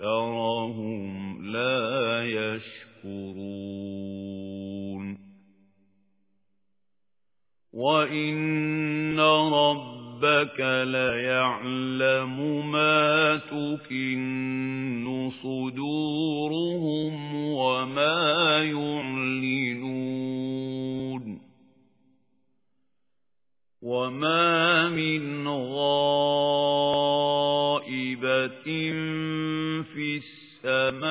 أَكْثَرَهُمْ لَا يَشْكُرُونَ وَإِنَّ رَبَّكَ لَيَعْلَمُ مَا تُكِنُّ صُدُورُهُمْ وَمَا يُعْلِنُونَ وَمَا مِنْ غَائِبَةٍ في السماء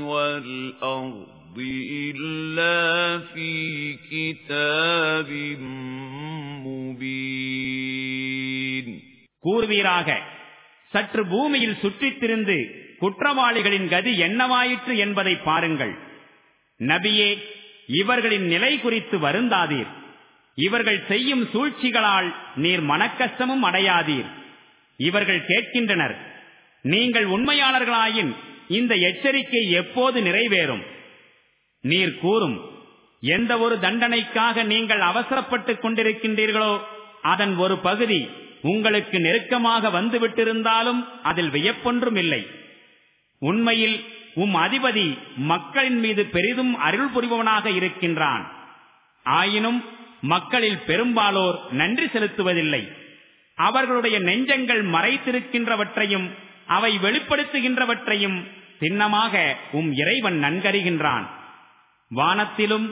والأرض إلا في كتاب مبين கூறுவீராக சற்று பூமியில் சுற்றித் திரிந்து குற்றவாளிகளின் கதி என்னவாயிற்று என்பதை பாருங்கள் நபியே இவர்களின் நிலை குறித்து வருந்தாதீர் இவர்கள் செய்யும் சூழ்ச்சிகளால் நீர் மனக்கஷ்டமும் அடையாதீர் இவர்கள் கேட்கின்றனர். நீங்கள் உண்மையாளர்களாயின் இந்த எச்சரிக்கை எப்போது நிறைவேறும்? நீர் கூறும் எந்த ஒரு தண்டனைக்காக நீங்கள் அவசரப்பட்டுக் கொண்டிருக்கின்றீர்களோ அதன் ஒரு பகுதி உங்களுக்கு நெருக்கமாக வந்துவிட்டிருந்தாலும் அதில் வியப்பொன்றும் இல்லை. உண்மையில் உம் அதிபதி மக்களின் மீது பெரிதும் அருள் புரிபவனாக இருக்கின்றான். ஆயினும் மக்களில் பெரும்பாலோர் நன்றி செலுத்துவதில்லை. அவர்களுடைய நெஞ்சங்கள் மறைத்திருக்கின்றவற்றையும் அவை வெளிப்படுத்துகின்றவற்றையும் சின்னமாக உம் இறைவன் நன்கறிகின்றான் வானத்திலும்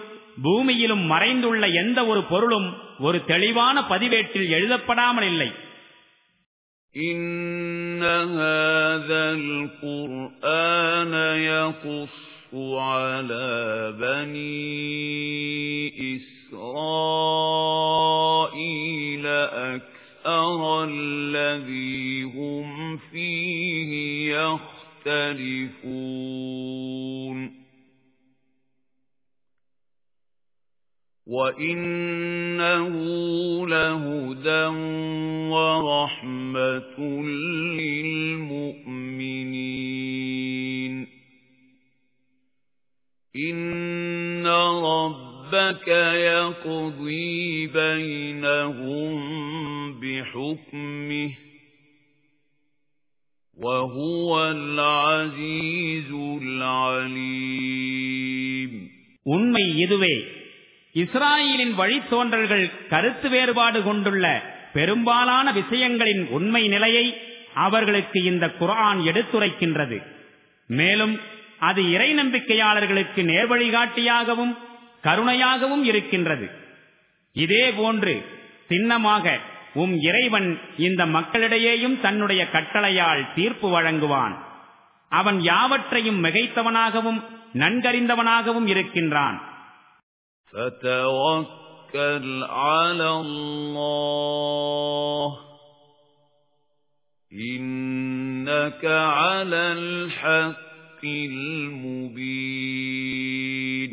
பூமியிலும் மறைந்துள்ள எந்த ஒரு பொருளும் ஒரு தெளிவான பதிவேட்டில் எழுதப்படாமல் இல்லை إن هذا القرآن يقص على بني إسرائيل أكثر أَرَى الَّذِي هُمْ فِيهِ يَخْتَلِفُونَ وَإِنَّهُ لَهُدًى وَرَحْمَةٌ لِّلْمُؤْمِنِينَ إِنَّ رَبَّكَ يَقْضِي بَيْنَهُم بحكمه وهو العزيز العليم உண்மை இதுவே இஸ்ராயலின் வழித்தோன்றல்கள் கருத்து வேறுபாடு கொண்டுள்ள பெரும்பாலான விஷயங்களின் உண்மை நிலையை அவர்களுக்கு இந்த குரான் எடுத்துரைக்கின்றது மேலும் அது இறை நம்பிக்கையாளர்களுக்கு நேர்வழிகாட்டியாகவும் கருணையாகவும் இருக்கின்றது இதே போன்று சின்னமாக உம் இறைவன் இந்த மக்களிடையேயும் தன்னுடைய கட்டளையால் தீர்ப்பு வழங்குவான் அவன் யாவற்றையும் மிகைத்தவனாகவும் நன்கறிந்தவனாகவும் இருக்கின்றான் إنك على الحق المبين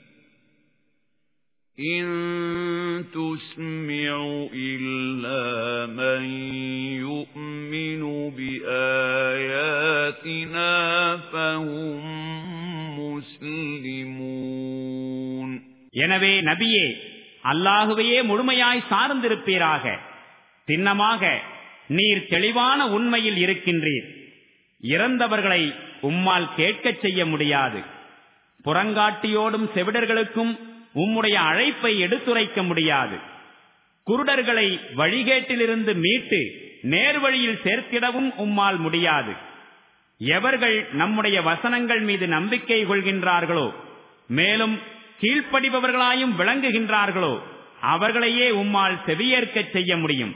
إِن تُسْمِعُ إِلَّا مَن يُؤْمِنُ بِآيَاتِنَا فَهُمْ مُسْلِمُونَ எனவே நபியே அல்லாஹுவையே முழுமையாய் சார்ந்திருப்பீராக சின்னமாக நீர் தெளிவான உண்மையில் இருக்கின்றீர் இறந்தவர்களை உம்மால் கேட்கச் செய்ய முடியாது புறங்காட்டியோடும் செவிடர்களுக்கும் உம்முடைய அழைப்பை எடுத்துரைக்க முடியாது. குருடர்களை வழிகேட்டிலிருந்து மீட்டு நேர்வழியில் சேர்த்திடவும் உம்மால் முடியாது. எவர்கள் நம்முடைய வசனங்கள் மீது நம்பிக்கை கொள்கின்றார்களோ மேலும் கீழ்ப்படிபவர்களாயும் விளங்குகின்றார்களோ அவர்களையே உம்மால் செவியேற்கச் செய்ய முடியும்.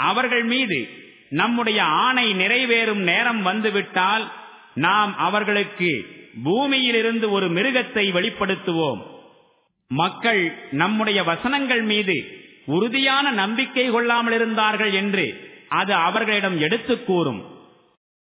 அவர்கள் மீது நம்முடைய ஆணை நிறைவேறும் நேரம் வந்துவிட்டால் நாம் அவர்களுக்கு பூமியிலிருந்து ஒரு மிருகத்தை வெளிப்படுத்துவோம். மக்கள் நம்முடைய வசனங்கள் மீது உறுதியான நம்பிக்கை கொள்ளாமல் இருந்தார்கள் என்று அது அவர்களிடம் எடுத்துக் கூறும்.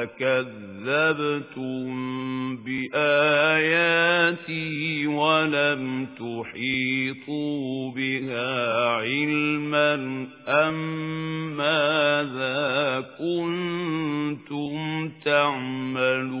قَالَ أَكَذَّبْتُمْ بِآيَاتِي وَلَمْ تُحِيطُوا بِهَا عِلْمًا أَمْ مَاذَا كُنتُمْ تَعْمَلُونَ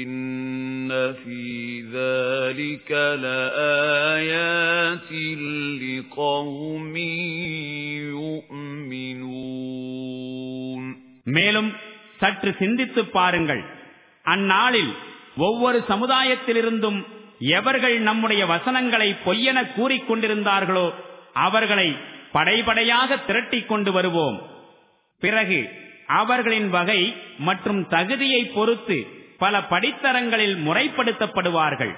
إِنَّ فِي ذَلِكَ لَآيَاتٍ لِقَوْمٍ يُؤْمِنُونَ மேலும் சற்று சிந்தித்துப் பாருங்கள் அந்நாளில் ஒவ்வொரு சமுதாயத்திலிருந்தும் எவர்கள் நம்முடைய வசனங்களை பொய்யென கூறிக்கொண்டிருந்தார்களோ அவர்களை படைபடையாக திரட்டிக் கொண்டு வருவோம் பிறகு அவர்களின் வகை மற்றும் தகுதியை பொறுத்து பல படித்தரங்களில் முறைப்படுத்தப்படுவார்கள்.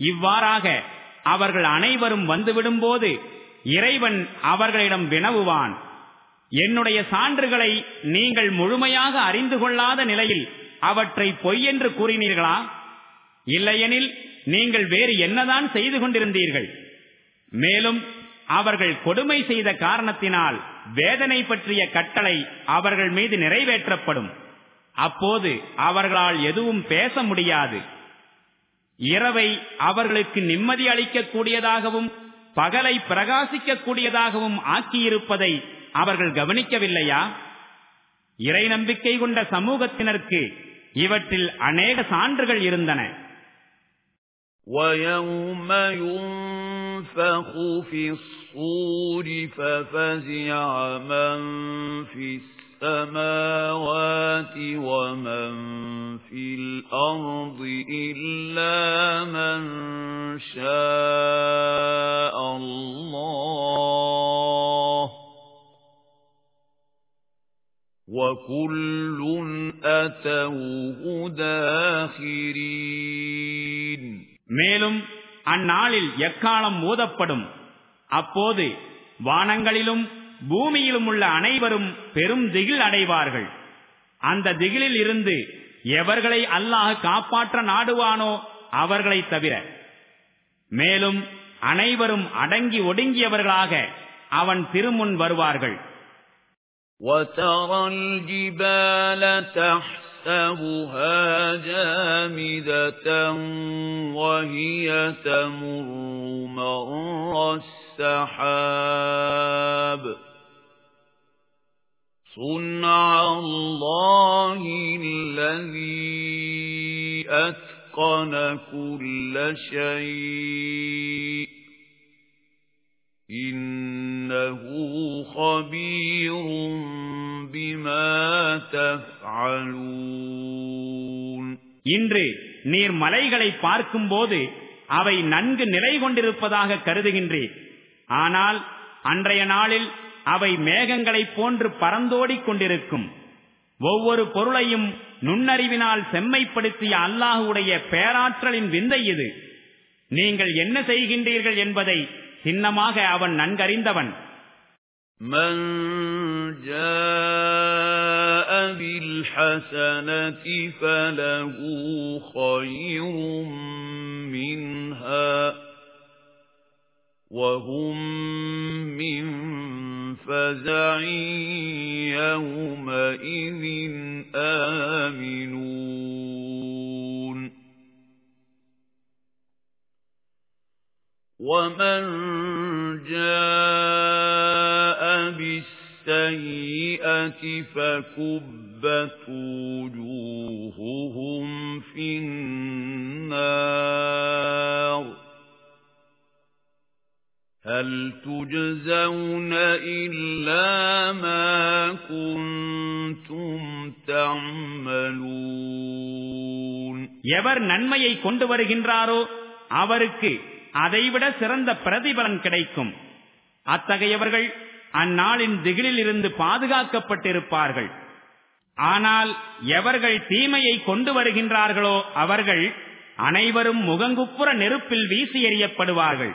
இவ்வாறாக அவர்கள் அனைவரும் வந்துவிடும்போது இறைவன் அவர்களிடம் வினவுவான். என்னுடைய சான்றுகளை நீங்கள் முழுமையாக அறிந்து கொள்ளாத நிலையில் அவற்றை பொய்யென்று கூறினீர்களா? இல்லையெனில் நீங்கள் வேறு என்னதான் செய்து கொண்டிருந்தீர்கள்? மேலும் அவர்கள் கொடுமை செய்த காரணத்தினால் வேதனை பற்றிய கட்டளை அவர்கள் மீது நிறைவேற்றப்படும். அப்போது அவர்களால் எதுவும் பேச முடியாது இரவை அவர்களுக்கு நிம்மதி அளிக்கக்கூடியதாகவும் பகலை பிரகாசிக்கக்கூடியதாகவும் ஆக்கியிருப்பதை அவர்கள் கவனிக்கவில்லையா இறை நம்பிக்கை கொண்ட சமூகத்தினருக்கு இவற்றில் அநேக சான்றுகள் இருந்தன وَيَوْمَ يُنفَخُ فِي الصُّورِ فَفَزِعَ مَن فِي السَّمَاوَاتِ وَمَن فِي الْأَرْضِ إِلَّا مَن شَاءَ اللَّهُ وَكُلٌّ أَتَوْهُ دَاخِرِينَ மேலும் அந்நாளில் எக்காலம் ஊதப்படும் அப்போது வானங்களிலும் பூமியிலும் உள்ள அனைவரும் பெரும் திகில் அடைவார்கள் அந்த திகிலில் இருந்து எவர்களை அல்லாஹ் காப்பாற்ற நாடுவானோ அவர்களை தவிர மேலும் அனைவரும் அடங்கி ஒடுங்கியவர்களாக அவன் திருமுன் வருவார்கள் وترى الجبال تحسبها جامدة وهي تمر مر السحاب صنع الله الذي أتقن كل شيء إِنَّهُ خَبِيرٌ بِمَا تَفْعَلُونَ இன்று நீர் மலைகளை பார்க்கும்போது அவை நன்கு நிலை கொண்டிருப்பதாக கருதுகின்றேன் ஆனால் அன்றைய நாளில் அவை மேகங்களைப் போன்று பறந்தோடிக் கொண்டிருக்கும் ஒவ்வொரு பொருளையும் நுண்ணறிவினால் செம்மைப்படுத்திய அல்லாஹுடைய பேராற்றலின் விந்தை இது நீங்கள் என்ன செய்கின்றீர்கள் என்பதை சின்னமாக அவன் நன்கறிந்தவன் من جاء بالحسنة فله خير منها وهم من فزع يومئذ آمنون. ومن جاء بالسيئة فكبت وجوههم في النار. هل تجزون إلا ما كنتم تعملون எவர் நன்மையை கொண்டு வருகின்றாரோ அவருக்கு அதைவிட சிறந்த பிரதிபலன் கிடைக்கும் அத்தகையவர்கள் அந்நாளின் திகிலில் இருந்து பாதுகாக்கப்பட்டிருப்பார்கள் ஆனால் எவர்கள் தீமையை கொண்டு வருகின்றார்களோ அவர்கள் அனைவரும் முகங்குப்புற நெருப்பில் வீசி எறியப்படுவார்கள்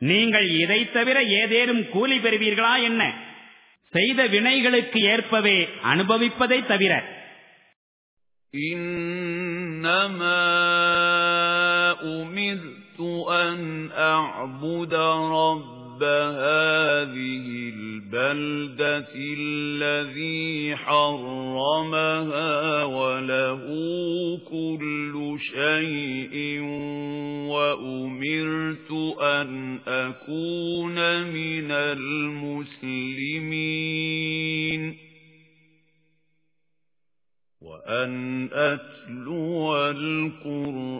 நீங்கள் இதை தவிர ஏதேனும் கூலி பெறுவீர்களா என்ன செய்த வினைகளுக்கு ஏற்பவே அனுபவிப்பதை தவிர இன்னமா أن أعبد رب هذه البلدة الذي حرمها وله كل شيء وأمرت أن أكون من المسلمين. وأن أتلو القرآن.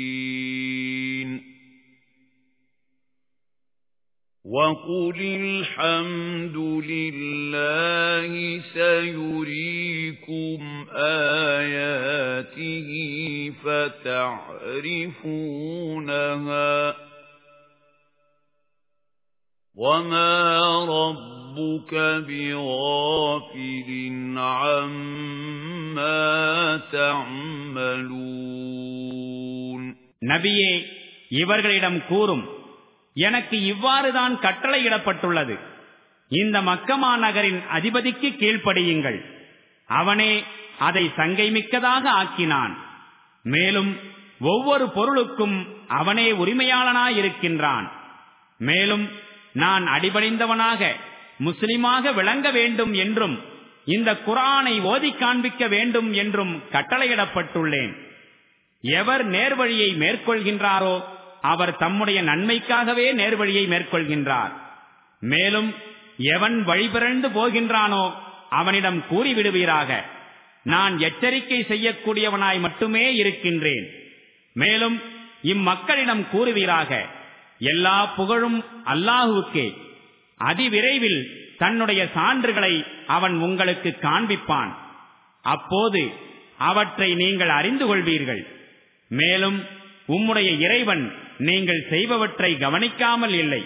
وَقُلِ الْحَمْدُ لِلَّهِ سَيُرِيكُمْ آيَاتِهِ فَتَعْرِفُونَهَا وَمَا رَبُّكَ بِغَافِلٍ عَمَّا تَعْمَلُونَ நபியே இவர்களிடம் கூறும் எனக்கு இவ்வாறுதான் கட்டளையிடப்பட்டுள்ளது. இந்த மக்கமா நகரின் அதிபதிக்கு கீழ்ப்படியுங்கள். அவனே அதை சங்கை மிக்கதாக ஆக்கினான். மேலும் ஒவ்வொரு பொருளுக்கும் அவனே உரிமையாளனாயிருக்கின்றான். மேலும் நான் அடிபணிந்தவனாக முஸ்லிமாக விளங்க வேண்டும் என்றும் இந்த குரானை ஓதி காண்பிக்க வேண்டும் என்றும் கட்டளையிடப்பட்டுள்ளேன். எவர் நேர்வழியை மேற்கொள்கின்றாரோ அவர் தம்முடைய நன்மைக்காகவே நேர்வழியை மேற்கொள்கின்றார். மேலும் எவன் வழிபிறந்து போகின்றானோ அவனிடம் கூறிவிடுவீராக. நான் எச்சரிக்கை செய்யக்கூடியவனாய் மட்டுமே இருக்கின்றேன். மேலும் இம்மக்களிடம் கூறுவீராக எல்லா புகழும் அல்லாஹுவுக்கே. அதிவிரைவில் தன்னுடைய சான்றுகளை அவன் உங்களுக்கு காண்பிப்பான். அப்போது அவற்றை நீங்கள் அறிந்து கொள்வீர்கள். மேலும் உம்முடைய இறைவன் நீங்கள் செய்பவற்றை கவனிக்காமல் இல்லை.